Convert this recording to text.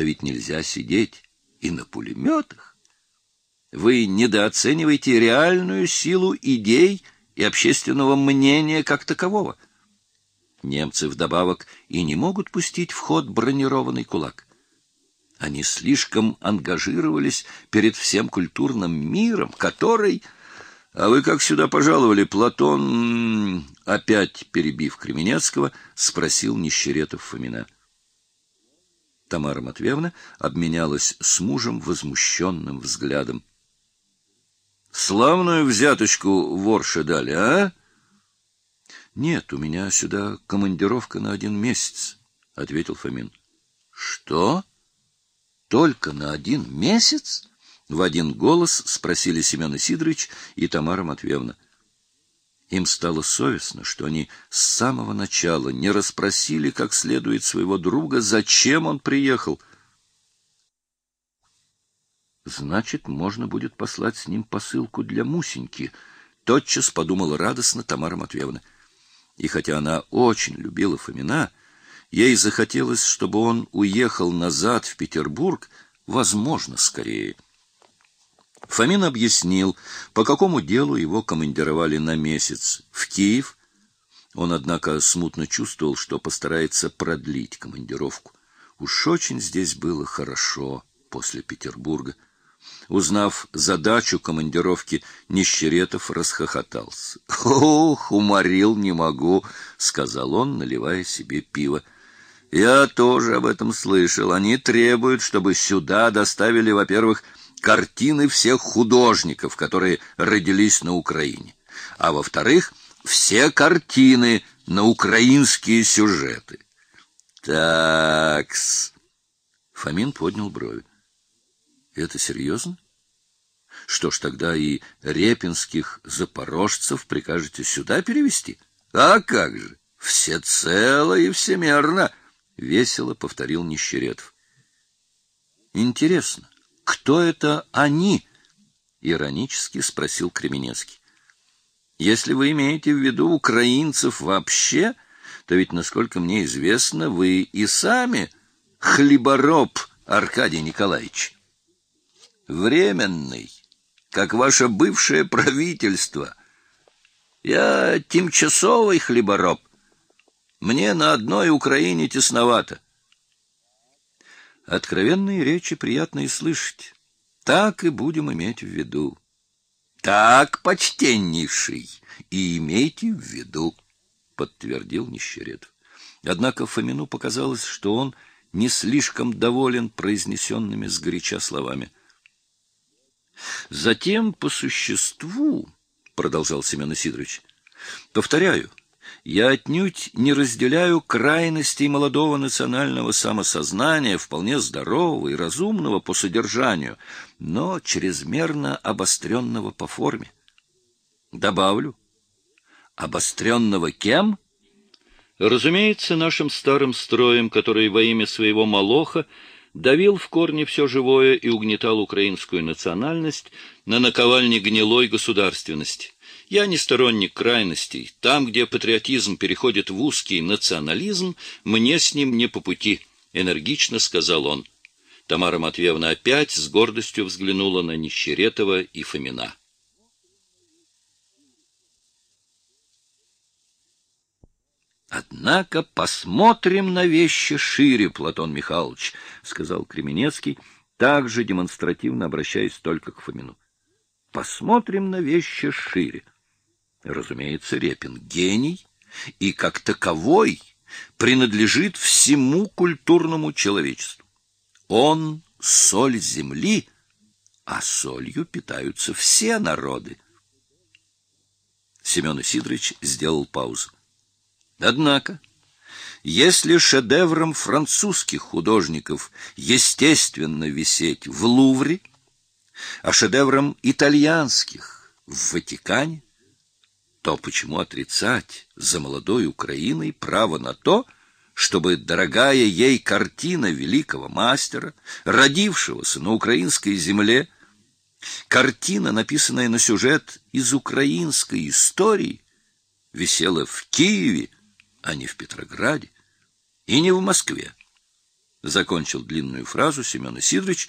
то ведь нельзя сидеть и на пулеметах. Вы недооцениваете реальную силу идей и общественного мнения как такового. Немцы вдобавок и не могут пустить в ход бронированный кулак. Они слишком ангажировались перед всем культурным миром, который... А вы как сюда пожаловали, Платон, опять перебив Кременецкого, спросил Нищеретов Фомина. Тамара Матвеевна обменялась с мужем возмущенным взглядом. — Славную взяточку ворше дали, а? — Нет, у меня сюда командировка на один месяц, — ответил Фомин. — Что? Только на один месяц? — в один голос спросили Семен Сидорович и Тамара Матвеевна. Им стало совестно, что они с самого начала не расспросили как следует своего друга, зачем он приехал. Значит, можно будет послать с ним посылку для Мусеньки, тотчас подумала радостно Тамара Матвеевна. И хотя она очень любила Фомина, ей захотелось, чтобы он уехал назад в Петербург, возможно, скорее. Фомин объяснил, по какому делу его командировали на месяц в Киев. Он, однако, смутно чувствовал, что постарается продлить командировку. Уж очень здесь было хорошо после Петербурга. Узнав задачу командировки, Нищеретов расхохотался. — Ох, уморил не могу, — сказал он, наливая себе пиво. — Я тоже об этом слышал. Они требуют, чтобы сюда доставили, во-первых, картины всех художников, которые родились на Украине, а во-вторых, все картины на украинские сюжеты. Такс. Фомин поднял брови. Это серьезно? Что ж, тогда и репинских запорожцев прикажете сюда перевести? А как же? Всецело и всемерно, весело повторил Нищеретов. Интересно, кто это они? Иронически спросил Кременецкий. Если вы имеете в виду украинцев вообще, то ведь, насколько мне известно, вы и сами хлебороб Аркадий Николаевич. Временный, как ваше бывшее правительство. Я тимчасовый хлебороб. Мне на одной Украине тесновато. Откровенные речи приятно и слышать. Так и будем иметь в виду. Так, почтеннейший, и имейте в виду, подтвердил Нищеретов. Однако Фомину показалось, что он не слишком доволен произнесенными сгоряча словами. Затем по существу, продолжал Семен Сидорович, повторяю, я отнюдь не разделяю крайностей молодого национального самосознания, вполне здорового и разумного по содержанию, но чрезмерно обостренного по форме. Добавлю, обостренного кем? Разумеется, нашим старым строем, который во имя своего молоха давил в корне все живое и угнетал украинскую национальность на наковальне гнилой государственности. Я не сторонник крайностей. Там, где патриотизм переходит в узкий национализм, мне с ним не по пути, — энергично сказал он. Тамара Матвеевна опять с гордостью взглянула на Нищеретова и Фомина. Однако посмотрим на вещи шире, Платон Михайлович, сказал Кременецкий, также демонстративно обращаясь только к Фомину. Посмотрим на вещи шире. Разумеется, Репин гений и как таковой принадлежит всему культурному человечеству. Он — соль земли, а солью питаются все народы. Семен Сидорович сделал паузу. Однако, если шедевром французских художников естественно висеть в Лувре, а шедевром итальянских в Ватикане, то почему отрицать за молодой Украиной право на то, чтобы дорогая ей картина великого мастера, родившегося на украинской земле, картина, написанная на сюжет из украинской истории, висела в Киеве, а не в Петрограде и не в Москве? Закончил длинную фразу Семен Сидорович